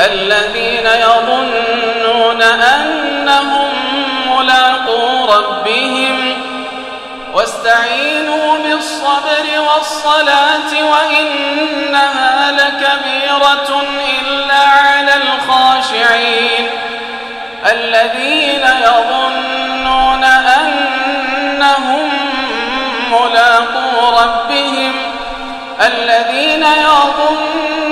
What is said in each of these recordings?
الذين يظنون أنهم ملاقو ربهم واستعينوا بالصبر والصلاة وإنها لكبيرة إلا على الخاشعين. الذين يظنون أنهم ملاقو ربهم. الذين يظنون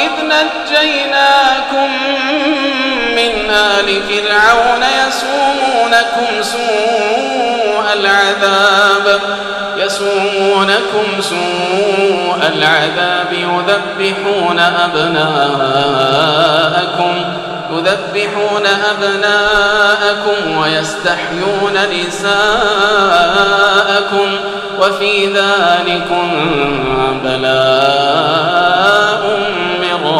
وإذ نجيناكم من آل فرعون يسومونكم سوء العذاب يسومونكم سوء العذاب يذبحون أبناءكم يذبحون أبناءكم ويستحيون نساءكم وفي ذلكم بلاء